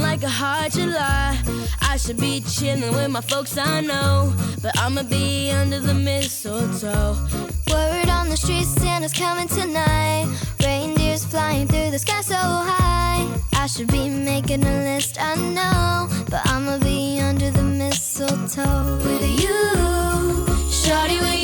Like a hot July. I should be chilling with my folks I know, but I'ma be under the mistletoe. Word on the street, Santa's coming tonight. Reindeers flying through the sky so high. I should be making a list, I know, but I'ma be under the mistletoe with you. Shawty with you,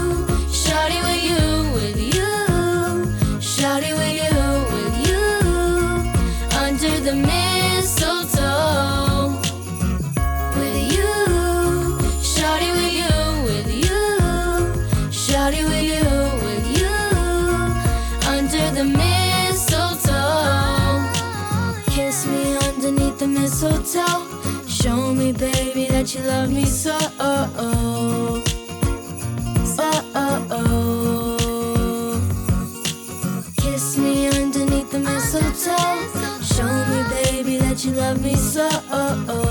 The mistletoe. With you. Shawty with you, with you. Shawty with you, with you. Under the mistletoe. Kiss me underneath the mistletoe. Show me, baby, that you love me so. You love me so.